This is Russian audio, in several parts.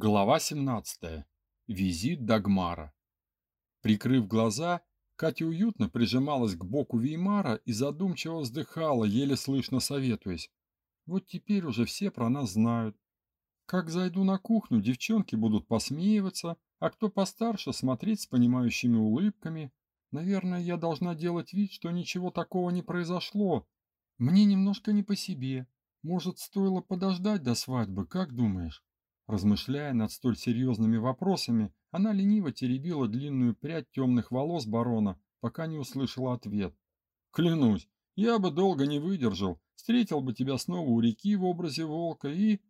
Глава 17. Визит Дагмара. Прикрыв глаза, Катя уютно прижималась к боку Веймара и задумчиво вздыхала, еле слышно советуясь. Вот теперь уже все про нас знают. Как зайду на кухню, девчонки будут посмеиваться, а кто постарше смотреть с понимающими улыбками. Наверное, я должна делать вид, что ничего такого не произошло. Мне немножко не по себе. Может, стоило подождать до свадьбы, как думаешь? Размышляя над столь серьезными вопросами, она лениво теребила длинную прядь темных волос барона, пока не услышала ответ. «Клянусь, я бы долго не выдержал, встретил бы тебя снова у реки в образе волка и...»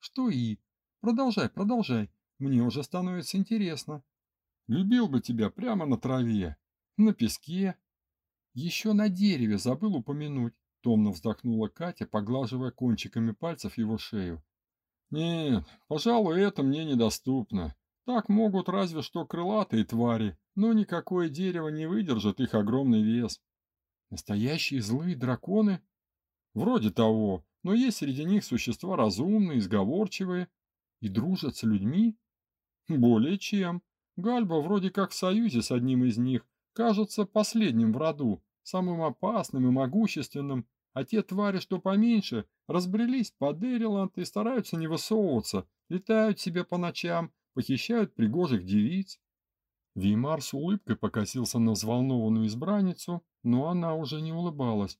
«Что и? Продолжай, продолжай, мне уже становится интересно». «Любил бы тебя прямо на траве, на песке». «Еще на дереве забыл упомянуть», — томно вздохнула Катя, поглаживая кончиками пальцев его шею. Нет, пожалуй, это мне недоступно. Так могут разве что крылатые твари, но никакое дерево не выдержит их огромный вес. Настоящие злые драконы? Вроде того, но есть среди них существа разумные, сговорчивые и дружат с людьми. Более чем. Гальба вроде как в союзе с одним из них, кажется последним в роду, самым опасным и могущественным, а те твари, что поменьше, разбрелись по Дэриланд и стараются не высовываться, летают себе по ночам, похищают пригожих девиц. Веймар с улыбкой покосился на взволнованную избранницу, но она уже не улыбалась.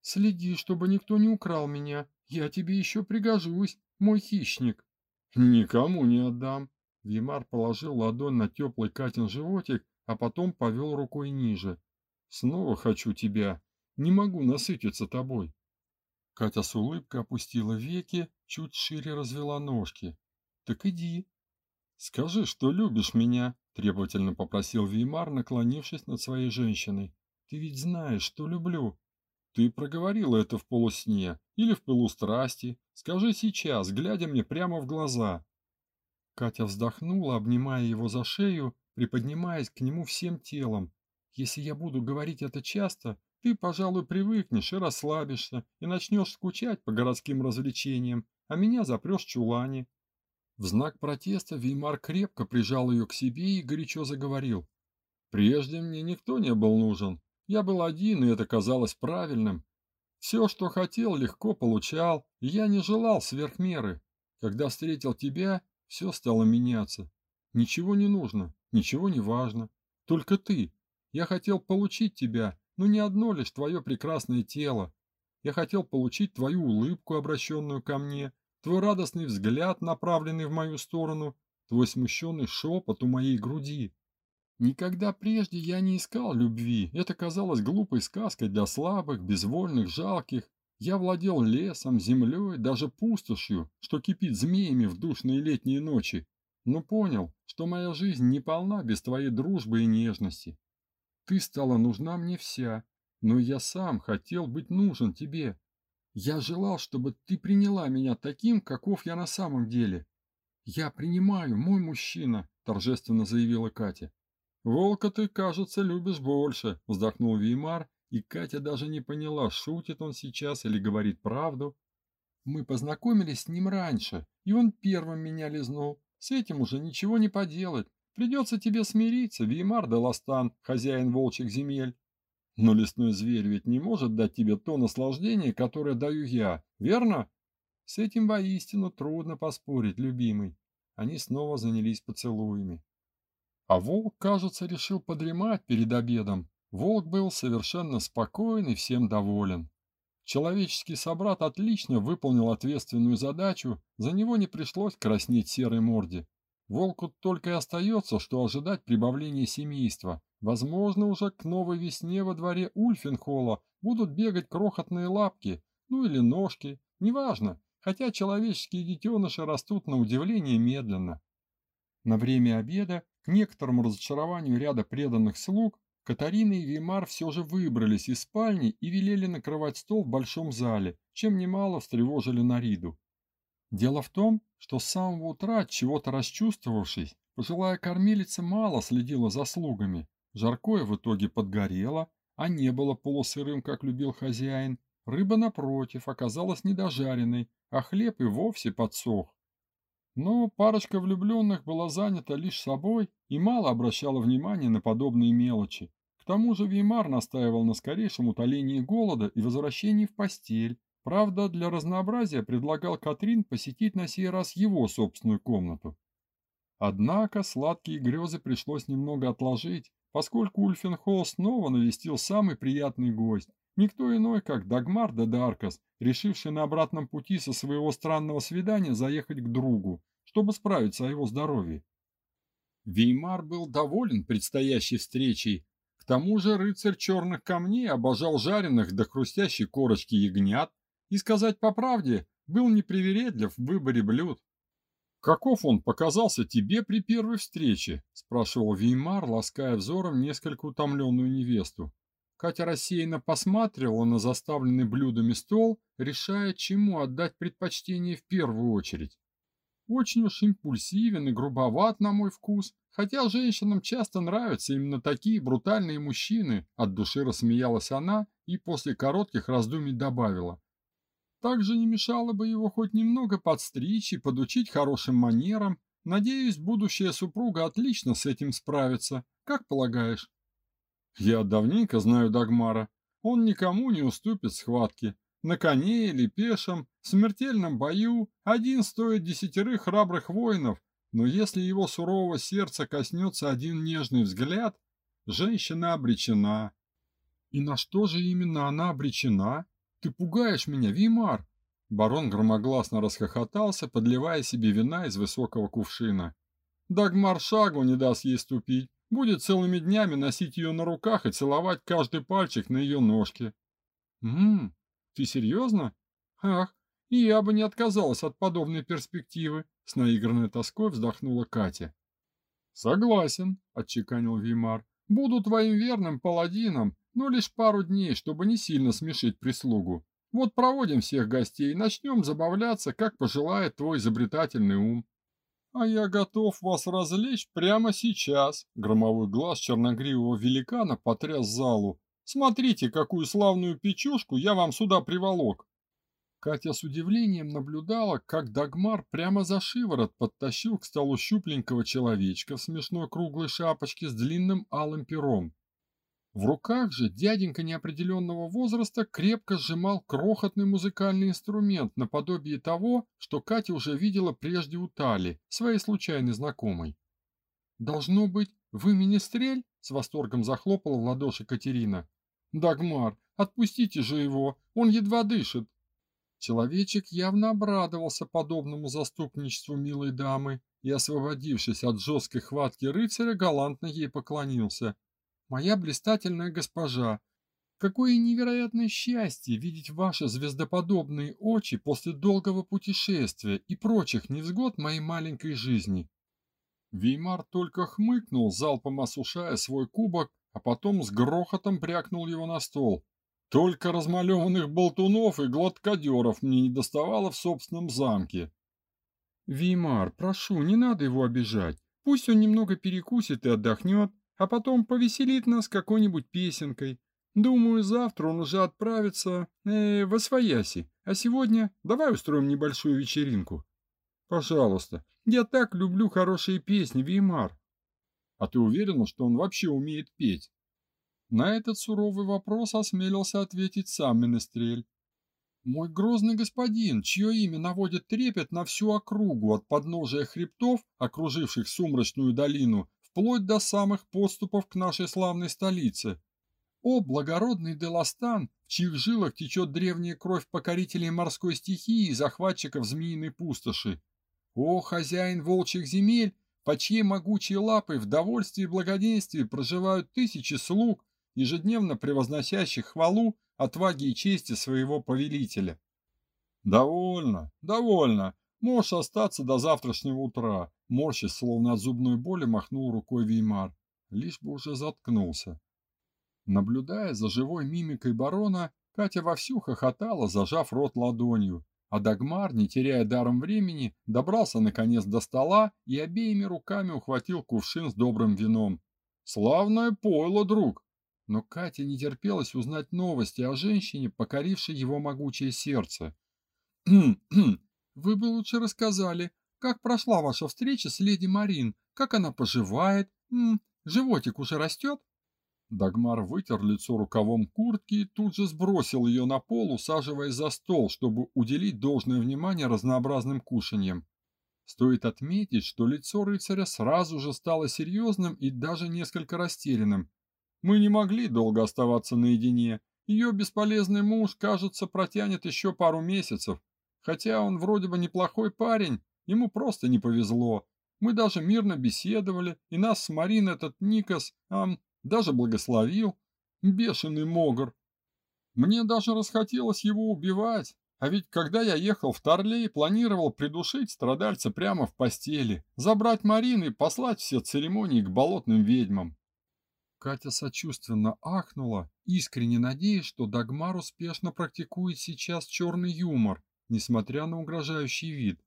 «Следи, чтобы никто не украл меня. Я тебе еще пригожусь, мой хищник». «Никому не отдам». Веймар положил ладонь на теплый Катин животик, а потом повел рукой ниже. «Снова хочу тебя. Не могу насытиться тобой». Катя с улыбкой опустила веки, чуть шире развела ножки. «Так иди». «Скажи, что любишь меня», — требовательно попросил Веймар, наклонившись над своей женщиной. «Ты ведь знаешь, что люблю». «Ты проговорила это в полусне или в пылу страсти. Скажи сейчас, глядя мне прямо в глаза». Катя вздохнула, обнимая его за шею, приподнимаясь к нему всем телом. «Если я буду говорить это часто, ты, пожалуй, привыкнешь и расслабишься, и начнешь скучать по городским развлечениям, а меня запрешь чулане. В знак протеста Веймар крепко прижал ее к себе и горячо заговорил. Прежде мне никто не был нужен. Я был один, и это казалось правильным. Все, что хотел, легко получал, и я не желал сверх меры. Когда встретил тебя, все стало меняться. Ничего не нужно, ничего не важно. Только ты. Я хотел получить тебя, но не одно лишь твое прекрасное тело. Я хотел получить твою улыбку, обращенную ко мне, твой радостный взгляд, направленный в мою сторону, твой смущенный шепот у моей груди. Никогда прежде я не искал любви, это казалось глупой сказкой для слабых, безвольных, жалких. Я владел лесом, землей, даже пустошью, что кипит змеями в душные летние ночи, но понял, что моя жизнь не полна без твоей дружбы и нежности. Ты стала нужна мне вся, но я сам хотел быть нужен тебе. Я желал, чтобы ты приняла меня таким, каков я на самом деле. Я принимаю, мой мужчина, торжественно заявила Катя. Волка ты, кажется, любишь больше, вздохнул Веймар, и Катя даже не поняла, шутит он сейчас или говорит правду. Мы познакомились с ним раньше, и он первым меня лизнул. С этим уже ничего не поделать. Придется тебе смириться, Веймар де Ластан, хозяин волчьих земель. Но лесной зверь ведь не может дать тебе то наслаждение, которое даю я, верно? С этим воистину трудно поспорить, любимый. Они снова занялись поцелуями. А волк, кажется, решил подремать перед обедом. Волк был совершенно спокоен и всем доволен. Человеческий собрат отлично выполнил ответственную задачу, за него не пришлось краснеть серой морде. Волку только и остается, что ожидать прибавления семейства. Возможно, уже к новой весне во дворе Ульфенхола будут бегать крохотные лапки, ну или ножки, неважно, хотя человеческие детеныши растут на удивление медленно. На время обеда, к некоторому разочарованию ряда преданных слуг, Катарина и Вимар все же выбрались из спальни и велели накрывать стол в большом зале, чем немало встревожили Нариду. Дело в том, что с самого утра, чего-то расчувствовавшись, пожилая кормилица мало следила за слугами. Жаркое в итоге подгорело, а не было полусырым, как любил хозяин. Рыба, напротив, оказалась недожаренной, а хлеб и вовсе подсох. Но парочка влюбленных была занята лишь собой и мало обращала внимания на подобные мелочи. К тому же Веймар настаивал на скорейшем утолении голода и возвращении в постель. Правда, для разнообразия предлагал Катрин посетить на сей раз его собственную комнату. Однако сладкие грезы пришлось немного отложить, поскольку Ульфенхолл снова навестил самый приятный гость, никто иной, как Дагмар де Даркас, решивший на обратном пути со своего странного свидания заехать к другу, чтобы справиться о его здоровье. Веймар был доволен предстоящей встречей, к тому же рыцарь черных камней обожал жареных до хрустящей корочки ягнят и, сказать по правде, был непривередлив в выборе блюд. «Каков он показался тебе при первой встрече?» – спрашивал Веймар, лаская взором несколько утомленную невесту. Катя рассеянно посматривала на заставленный блюдами стол, решая, чему отдать предпочтение в первую очередь. Очень уж импульсивен и грубоват на мой вкус, хотя женщинам часто нравятся именно такие брутальные мужчины, от души рассмеялась она и после коротких раздумий добавила. Также не мешало бы его хоть немного подстричь и подучить хорошим манерам. Надеюсь, будущая супруга отлично с этим справится. Как полагаешь? Я давненько знаю Дагмара. Он никому не уступит схватки. На коне или пешем, в смертельном бою, один стоит десятерых храбрых воинов, но если его сурового сердца коснется один нежный взгляд, женщина обречена. И на что же именно она обречена? Ты пугаешь меня, Вимар!» Барон громогласно расхохотался, подливая себе вина из высокого кувшина. «Дагмар шагу не даст ей ступить. Будет целыми днями носить ее на руках и целовать каждый пальчик на ее ножке». «Ммм, ты серьезно? Ах, и я бы не отказалась от подобной перспективы», с наигранной тоской вздохнула Катя. «Согласен», — отчеканил Вимар. «Буду твоим верным паладином, но лишь пару дней, чтобы не сильно смешить прислугу. Вот проводим всех гостей и начнем забавляться, как пожелает твой изобретательный ум. А я готов вас развлечь прямо сейчас. Громовой глаз черногривого великана потряс залу. Смотрите, какую славную печушку я вам сюда приволок. Катя с удивлением наблюдала, как Дагмар прямо за шиворот подтащил к столу щупленького человечка в смешной круглой шапочке с длинным алым пером. В руках же дяденька неопределенного возраста крепко сжимал крохотный музыкальный инструмент наподобие того, что Катя уже видела прежде у Тали, своей случайной знакомой. «Должно быть, вы министрель?» — с восторгом захлопала в ладоши Катерина. «Дагмар, отпустите же его, он едва дышит!» Человечек явно обрадовался подобному заступничеству милой дамы и, освободившись от жесткой хватки рыцаря, галантно ей поклонился — моя блистательная госпожа, какое невероятное счастье видеть ваши звездоподобные очи после долгого путешествия и прочих невзгод моей маленькой жизни. Веймар только хмыкнул, залпом осушая свой кубок, а потом с грохотом брякнул его на стол. Только размалеванных болтунов и гладкодеров мне не доставало в собственном замке. Веймар, прошу, не надо его обижать. Пусть он немного перекусит и отдохнет, а потом повеселит нас какой-нибудь песенкой. Думаю, завтра он уже отправится э, в Освояси, а сегодня давай устроим небольшую вечеринку. Пожалуйста, я так люблю хорошие песни, Веймар. А ты уверена, что он вообще умеет петь? На этот суровый вопрос осмелился ответить сам Менестрель. Мой грозный господин, чье имя наводит трепет на всю округу от подножия хребтов, окруживших сумрачную долину, вплоть до самых подступов к нашей славной столице. О, благородный Деластан, в чьих жилах течет древняя кровь покорителей морской стихии и захватчиков змеиной пустоши! О, хозяин волчьих земель, по чьей могучей лапой в довольстве и благоденствии проживают тысячи слуг, ежедневно превозносящих хвалу, отваги и чести своего повелителя. Довольно, довольно. Можешь остаться до завтрашнего утра. Морщись, словно от зубной боли, махнул рукой Веймар. Лишь бы уже заткнулся. Наблюдая за живой мимикой барона, Катя вовсю хохотала, зажав рот ладонью, а Дагмар, не теряя даром времени, добрался наконец до стола и обеими руками ухватил кувшин с добрым вином. «Славное пойло, друг!» Но Катя не терпелась узнать новости о женщине, покорившей его могучее сердце. «Вы бы лучше рассказали, Как прошла ваша встреча с леди Марин? Как она поживает? М -м, животик уже растет?» Дагмар вытер лицо рукавом куртки и тут же сбросил ее на пол, усаживаясь за стол, чтобы уделить должное внимание разнообразным кушаньям. Стоит отметить, что лицо рыцаря сразу же стало серьезным и даже несколько растерянным. Мы не могли долго оставаться наедине. Ее бесполезный муж, кажется, протянет еще пару месяцев. Хотя он вроде бы неплохой парень, ему просто не повезло. Мы даже мирно беседовали, и нас с Марин этот Никас, ам, даже благословил. Бешеный могр. Мне даже расхотелось его убивать. А ведь когда я ехал в Торлей, планировал придушить страдальца прямо в постели, забрать Марин и послать все церемонии к болотным ведьмам. Катя сочувственно ахнула, искренне надеясь, что Дагмар успешно практикует сейчас черный юмор, несмотря на угрожающий вид.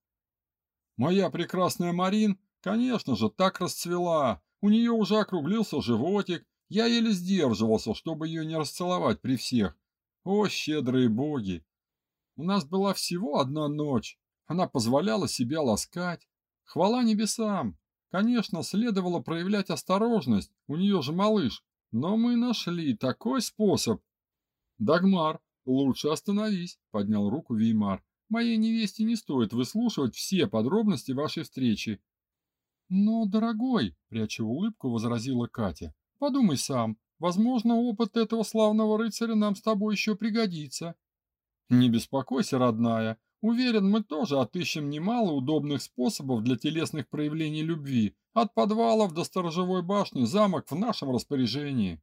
Моя прекрасная Марин, конечно же, так расцвела, у нее уже округлился животик, я еле сдерживался, чтобы ее не расцеловать при всех. О, щедрые боги! У нас была всего одна ночь. Она позволяла себя ласкать. Хвала небесам! Конечно, следовало проявлять осторожность, у нее же малыш. Но мы нашли такой способ. Дагмар, лучше остановись, поднял руку Веймар. Моей невесте не стоит выслушивать все подробности вашей встречи. «Но, дорогой», — пряча улыбку, возразила Катя, — «подумай сам, возможно, опыт этого славного рыцаря нам с тобой еще пригодится». «Не беспокойся, родная, уверен, мы тоже отыщем немало удобных способов для телесных проявлений любви, от подвалов до сторожевой башни, замок в нашем распоряжении».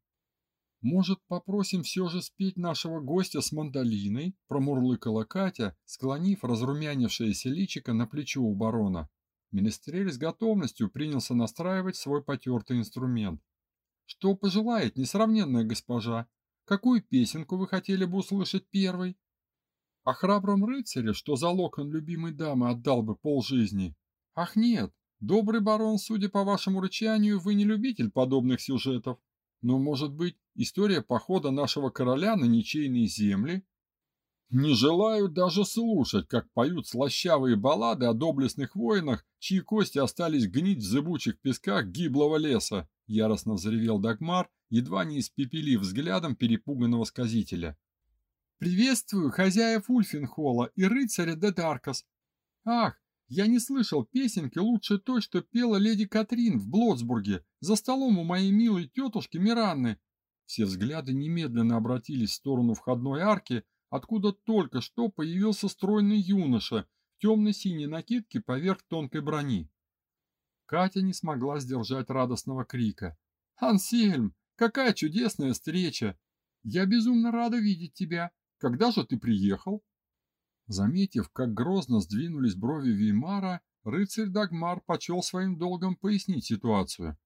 «Может, попросим все же спеть нашего гостя с мандолиной?» – промурлыкала Катя, склонив разрумянившееся личико на плечо у барона. Министрель с готовностью принялся настраивать свой потертый инструмент. «Что пожелает несравненная госпожа? Какую песенку вы хотели бы услышать первой?» «О храбром рыцаре, что за локон любимой дамы отдал бы полжизни?» «Ах нет, добрый барон, судя по вашему рычанию, вы не любитель подобных сюжетов. Но, может быть, история похода нашего короля на ничейные земли?» Не желаю даже слушать, как поют слащавые баллады о доблестных воинах, чьи кости остались гнить в зыбучих песках гиблого леса, яростно взревел Дагмар, едва не испепелив взглядом перепуганного сказителя. «Приветствую хозяев Ульфенхола и рыцаря де Даркас. Ах, я не слышал песенки лучше той, что пела леди Катрин в Блотсбурге, за столом у моей милой тетушки Миранны». Все взгляды немедленно обратились в сторону входной арки, откуда только что появился стройный юноша в темно-синей накидке поверх тонкой брони. Катя не смогла сдержать радостного крика. «Ансельм, какая чудесная встреча! Я безумно рада видеть тебя. Когда же ты приехал?» Заметив, как грозно сдвинулись брови Веймара, рыцарь Дагмар почел своим долгом пояснить ситуацию.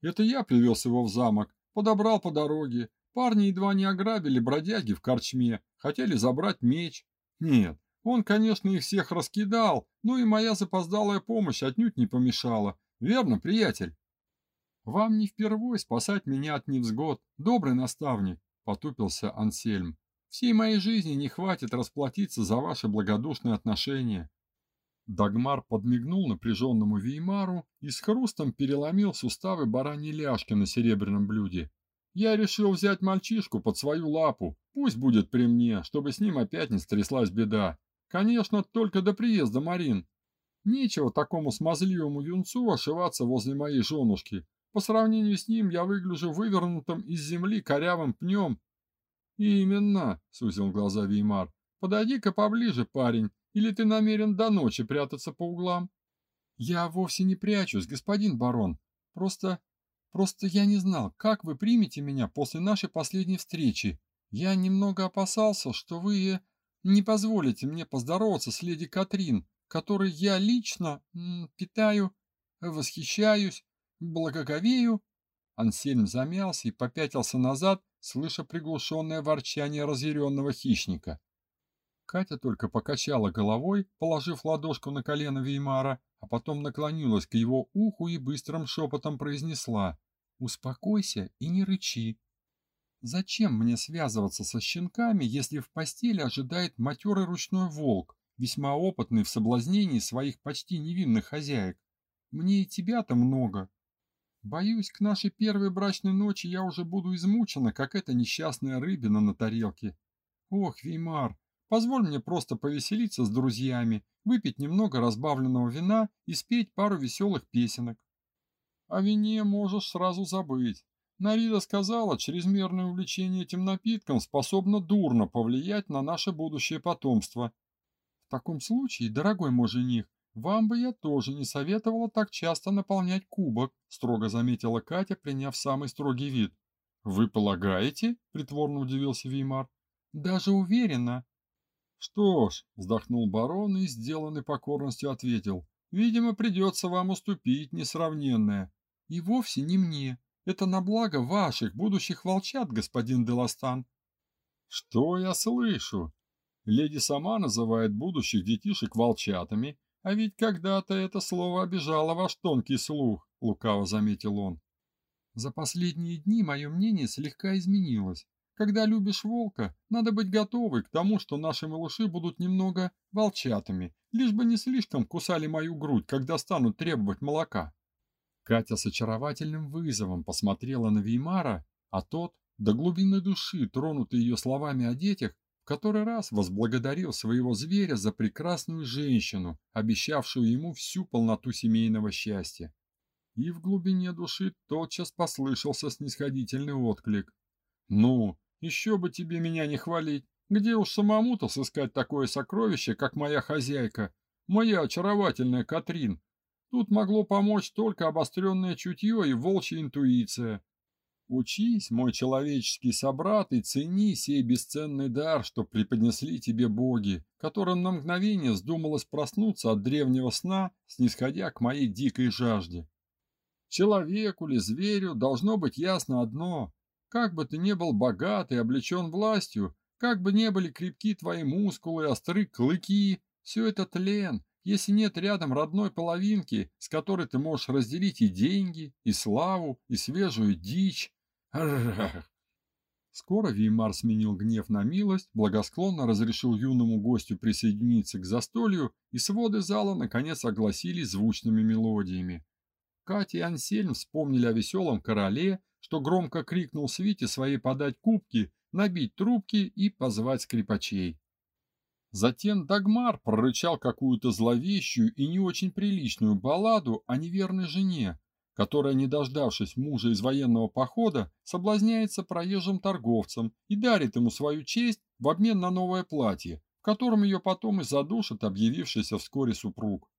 «Это я привез его в замок, подобрал по дороге, Парни едва не ограбили бродяги в корчме, хотели забрать меч. Нет, он, конечно, их всех раскидал, но и моя запоздалая помощь отнюдь не помешала. Верно, приятель? Вам не впервой спасать меня от невзгод, добрый наставник, потупился Ансельм. Всей моей жизни не хватит расплатиться за ваши благодушные отношения. Дагмар подмигнул напряженному Веймару и с хрустом переломил суставы бараньей ляжки на серебряном блюде. Я решил взять мальчишку под свою лапу, пусть будет при мне, чтобы с ним опять не стряслась беда. Конечно, только до приезда Марин. Нечего такому смазливому юнцу ошиваться возле моей женушки. По сравнению с ним я выгляжу вывернутым из земли корявым пнем. Именно, сузил глаза Веймар. Подойди-ка поближе, парень, или ты намерен до ночи прятаться по углам? Я вовсе не прячусь, господин барон. Просто Просто я не знал, как вы примете меня после нашей последней встречи. Я немного опасался, что вы не позволите мне поздороваться с леди Катрин, которой я лично питаю, восхищаюсь, благоговею. Ансельм замялся и попятился назад, слыша приглушенное ворчание разъяренного хищника. Катя только покачала головой, положив ладошку на колено Веймара, а потом наклонилась к его уху и быстрым шепотом произнесла «Успокойся и не рычи». Зачем мне связываться со щенками, если в постели ожидает матерый ручной волк, весьма опытный в соблазнении своих почти невинных хозяек. Мне и тебя-то много. Боюсь, к нашей первой брачной ночи я уже буду измучена, как эта несчастная рыбина на тарелке. Ох, Веймар, позволь мне просто повеселиться с друзьями, выпить немного разбавленного вина и спеть пару веселых песенок. О вине можешь сразу забыть. Нарида сказала, чрезмерное увлечение этим напитком способно дурно повлиять на наше будущее потомство. В таком случае, дорогой мой жених, вам бы я тоже не советовала так часто наполнять кубок, строго заметила Катя, приняв самый строгий вид. Вы полагаете? притворно удивился Веймар. Даже уверена. Что ж, вздохнул барон и, сделанный покорностью, ответил. Видимо, придется вам уступить, несравненное. И вовсе не мне. Это на благо ваших будущих волчат, господин Деластан. Что я слышу? Леди сама называет будущих детишек волчатами, а ведь когда-то это слово обижало ваш тонкий слух, лукаво заметил он. За последние дни мое мнение слегка изменилось. Когда любишь волка, надо быть готовой к тому, что наши малыши будут немного волчатами, лишь бы не слишком кусали мою грудь, когда станут требовать молока. Катя с очаровательным вызовом посмотрела на Веймара, а тот, до глубины души, тронутый ее словами о детях, в который раз возблагодарил своего зверя за прекрасную женщину, обещавшую ему всю полноту семейного счастья. И в глубине души тотчас послышался снисходительный отклик. «Ну, еще бы тебе меня не хвалить! Где уж самому-то сыскать такое сокровище, как моя хозяйка, моя очаровательная Катрин, Тут могло помочь только обостренное чутье и волчья интуиция. Учись, мой человеческий собрат, и цени сей бесценный дар, что преподнесли тебе боги, которым на мгновение вздумалось проснуться от древнего сна, снисходя к моей дикой жажде. Человеку ли, зверю, должно быть ясно одно. Как бы ты ни был богат и облечен властью, как бы ни были крепки твои мускулы остры клыки, все это тлен, если нет рядом родной половинки, с которой ты можешь разделить и деньги, и славу, и свежую дичь. Скоро Веймар сменил гнев на милость, благосклонно разрешил юному гостю присоединиться к застолью, и своды зала наконец огласились звучными мелодиями. Катя и Ансельм вспомнили о веселом короле, что громко крикнул Свите своей подать кубки, набить трубки и позвать скрипачей. Затем Дагмар прорычал какую-то зловещую и не очень приличную балладу о неверной жене, которая, не дождавшись мужа из военного похода, соблазняется проезжим торговцем и дарит ему свою честь в обмен на новое платье, в котором ее потом и задушит объявившийся вскоре супруг.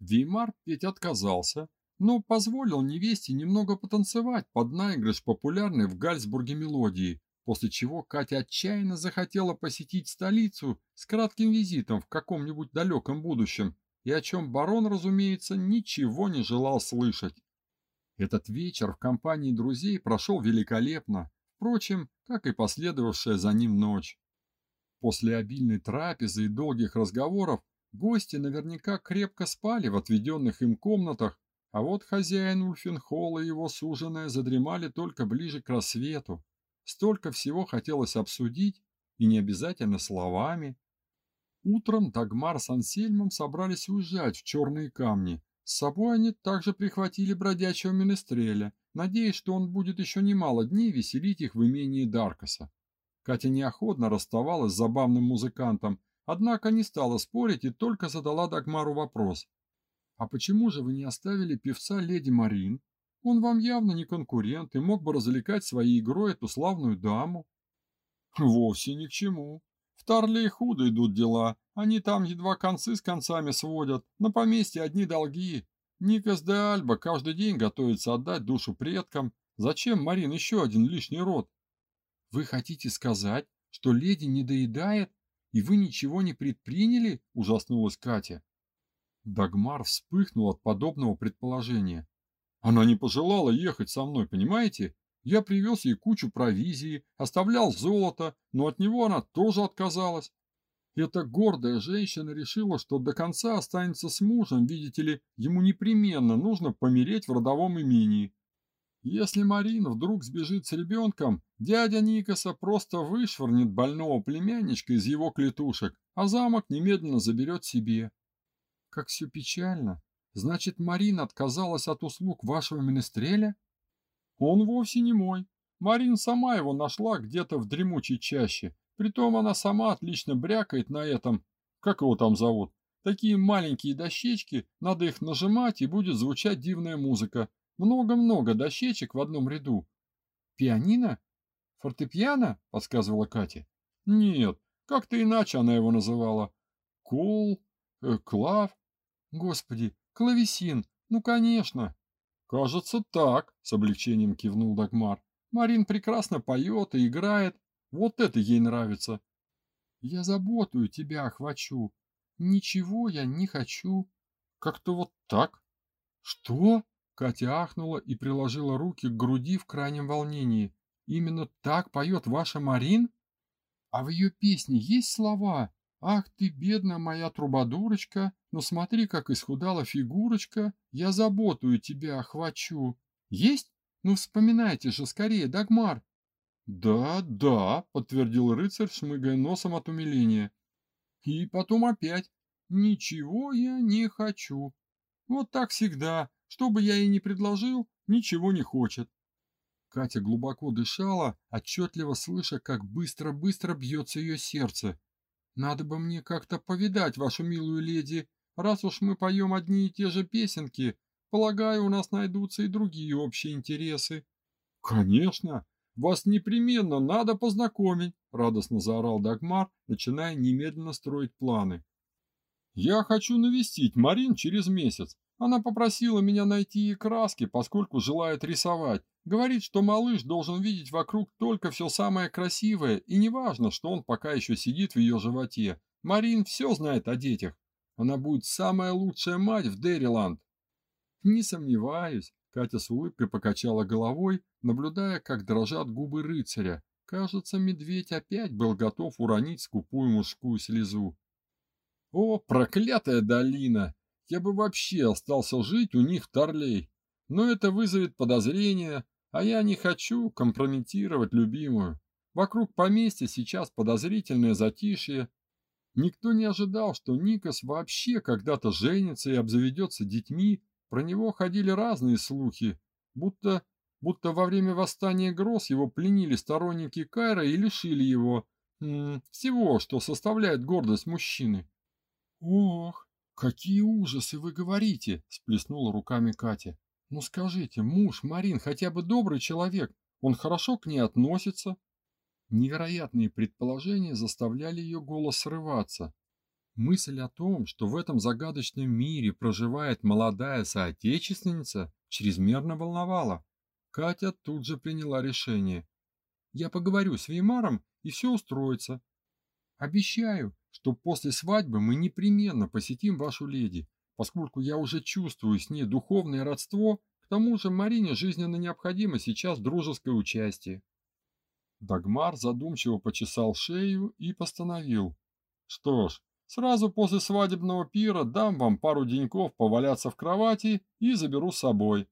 Веймар петь отказался, но позволил невесте немного потанцевать под наигрыш популярной в Гальцбурге мелодии, после чего Катя отчаянно захотела посетить столицу с кратким визитом в каком-нибудь далеком будущем, и о чем барон, разумеется, ничего не желал слышать. Этот вечер в компании друзей прошел великолепно, впрочем, как и последовавшая за ним ночь. После обильной трапезы и долгих разговоров гости наверняка крепко спали в отведенных им комнатах, а вот хозяин Ульфенхолла и его суженая задремали только ближе к рассвету. Столько всего хотелось обсудить, и не обязательно словами. Утром Дагмар с Ансельмом собрались уезжать в черные камни. С собой они также прихватили бродячего менестреля, надеясь, что он будет еще немало дней веселить их в имении Даркаса. Катя неохотно расставалась с забавным музыкантом, однако не стала спорить и только задала Дагмару вопрос. «А почему же вы не оставили певца леди Марин?» Он вам явно не конкурент и мог бы развлекать своей игрой эту славную даму. Вовсе ни к чему. В Тарле худо идут дела. Они там едва концы с концами сводят. На поместье одни долги. Никас де Альба каждый день готовится отдать душу предкам. Зачем, Марин, еще один лишний род? Вы хотите сказать, что леди не доедает, и вы ничего не предприняли? Ужаснулась Катя. Дагмар вспыхнул от подобного предположения. Она не пожелала ехать со мной, понимаете? Я привез ей кучу провизии, оставлял золото, но от него она тоже отказалась. Эта гордая женщина решила, что до конца останется с мужем, видите ли, ему непременно нужно помереть в родовом имении. Если Марина вдруг сбежит с ребенком, дядя Никоса просто вышвырнет больного племянничка из его клетушек, а замок немедленно заберет себе. Как все печально. Значит, Марина отказалась от услуг вашего министреля? Он вовсе не мой. Марин сама его нашла где-то в дремучей чаще. Притом она сама отлично брякает на этом, как его там зовут, такие маленькие дощечки, надо их нажимать и будет звучать дивная музыка. Много-много дощечек в одном ряду. Пианино? Фортепиано? Подсказывала Катя. Нет, как-то иначе она его называла. Кол, э, клав. Господи, клавесин. Ну, конечно. Кажется, так, с облегчением кивнул Дагмар. Марин прекрасно поет и играет. Вот это ей нравится. Я заботую тебя охвачу. Ничего я не хочу. Как-то вот так. Что? Катя ахнула и приложила руки к груди в крайнем волнении. Именно так поет ваша Марин? А в ее песне есть слова? Ах ты, бедная моя трубадурочка, ну смотри, как исхудала фигурочка, я заботую тебя охвачу. Есть? Ну вспоминайте же скорее, Дагмар. Да, да, подтвердил рыцарь, шмыгая носом от умиления. И потом опять. Ничего я не хочу. Вот так всегда. Что бы я ей ни предложил, ничего не хочет. Катя глубоко дышала, отчетливо слыша, как быстро-быстро бьется ее сердце. «Надо бы мне как-то повидать вашу милую леди. Раз уж мы поем одни и те же песенки, полагаю, у нас найдутся и другие общие интересы». «Конечно! Вас непременно надо познакомить!» — радостно заорал Дагмар, начиная немедленно строить планы. «Я хочу навестить Марин через месяц. Она попросила меня найти ей краски, поскольку желает рисовать. Говорит, что малыш должен видеть вокруг только все самое красивое, и неважно, что он пока еще сидит в ее животе. Марин все знает о детях. Она будет самая лучшая мать в Дериланд. Не сомневаюсь, Катя с улыбкой покачала головой, наблюдая, как дрожат губы рыцаря. Кажется, медведь опять был готов уронить скупую мужскую слезу. О, проклятая долина! Я бы вообще остался жить у них в Торлей. Но это вызовет подозрения, а я не хочу компрометировать любимую. Вокруг поместья сейчас подозрительное затишье. Никто не ожидал, что Никос вообще когда-то женится и обзаведется детьми. Про него ходили разные слухи, будто, будто во время восстания Гроз его пленили сторонники Кайра и лишили его м всего, что составляет гордость мужчины. Ох, «Какие ужасы вы говорите!» – сплеснула руками Катя. «Ну скажите, муж Марин хотя бы добрый человек, он хорошо к ней относится?» Невероятные предположения заставляли ее голос срываться. Мысль о том, что в этом загадочном мире проживает молодая соотечественница, чрезмерно волновала. Катя тут же приняла решение. «Я поговорю с Веймаром, и все устроится. Обещаю, что после свадьбы мы непременно посетим вашу леди, поскольку я уже чувствую с ней духовное родство, к тому же Марине жизненно необходимо сейчас дружеское участие. Дагмар задумчиво почесал шею и постановил. Что ж, сразу после свадебного пира дам вам пару деньков поваляться в кровати и заберу с собой.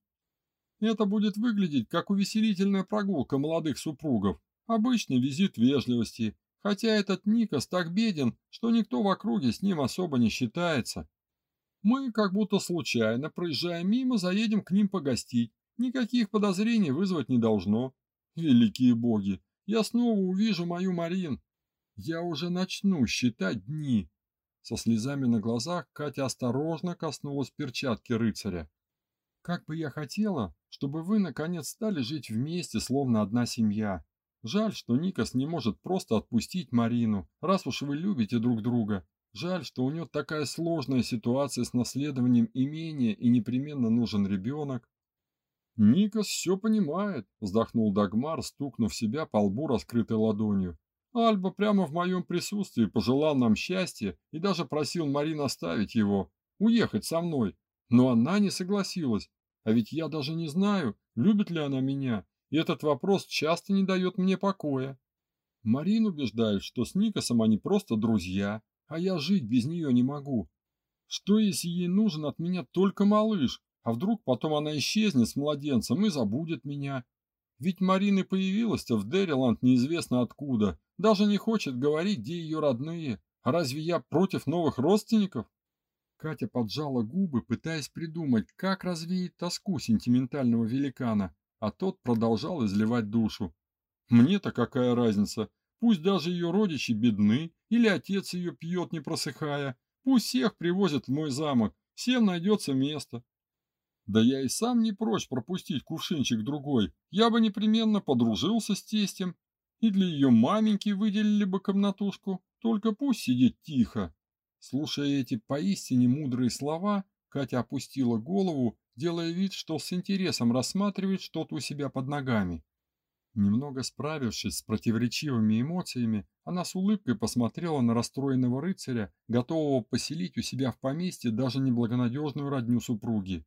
Это будет выглядеть как увеселительная прогулка молодых супругов, обычный визит вежливости, хотя этот Никос так беден, что никто в округе с ним особо не считается. Мы как будто случайно, проезжая мимо, заедем к ним погостить. Никаких подозрений вызвать не должно. Великие боги, я снова увижу мою Марин. Я уже начну считать дни. Со слезами на глазах Катя осторожно коснулась перчатки рыцаря. Как бы я хотела, чтобы вы наконец стали жить вместе, словно одна семья. Жаль, что Никос не может просто отпустить Марину, раз уж вы любите друг друга. Жаль, что у него такая сложная ситуация с наследованием имения и непременно нужен ребенок. Никос все понимает, вздохнул Дагмар, стукнув себя по лбу раскрытой ладонью. Альба прямо в моем присутствии пожелал нам счастья и даже просил Марин оставить его, уехать со мной. Но она не согласилась. А ведь я даже не знаю, любит ли она меня и этот вопрос часто не дает мне покоя. Марин убеждает, что с Никосом они просто друзья, а я жить без нее не могу. Что если ей нужен от меня только малыш, А вдруг потом она исчезнет с младенцем и забудет меня? Ведь Марина появилась-то в Дериланд неизвестно откуда, даже не хочет говорить, где ее родные. А разве я против новых родственников? Катя поджала губы, пытаясь придумать, как развеять тоску сентиментального великана, а тот продолжал изливать душу. Мне-то какая разница? Пусть даже ее родичи бедны, или отец ее пьет, не просыхая. Пусть всех привозят в мой замок, всем найдется место. Да я и сам не прочь пропустить кувшинчик другой. Я бы непременно подружился с тестем. И для ее маменьки выделили бы комнатушку. Только пусть сидит тихо. Слушая эти поистине мудрые слова, Катя опустила голову, делая вид, что с интересом рассматривает что-то у себя под ногами. Немного справившись с противоречивыми эмоциями, она с улыбкой посмотрела на расстроенного рыцаря, готового поселить у себя в поместье даже неблагонадежную родню супруги.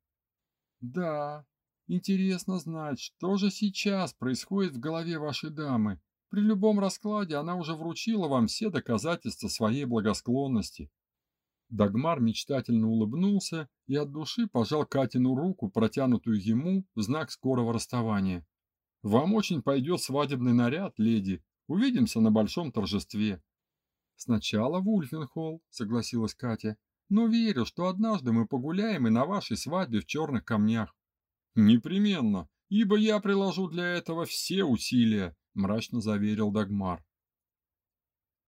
Да, интересно знать, что же сейчас происходит в голове вашей дамы. При любом раскладе она уже вручила вам все доказательства своей благосклонности. Дагмар мечтательно улыбнулся и от души пожал Катину руку, протянутую ему в знак скорого расставания. Вам очень пойдет свадебный наряд, леди. Увидимся на большом торжестве. Сначала в Ульфенхолл, согласилась Катя но верю, что однажды мы погуляем и на вашей свадьбе в черных камнях. Непременно, ибо я приложу для этого все усилия, мрачно заверил Дагмар.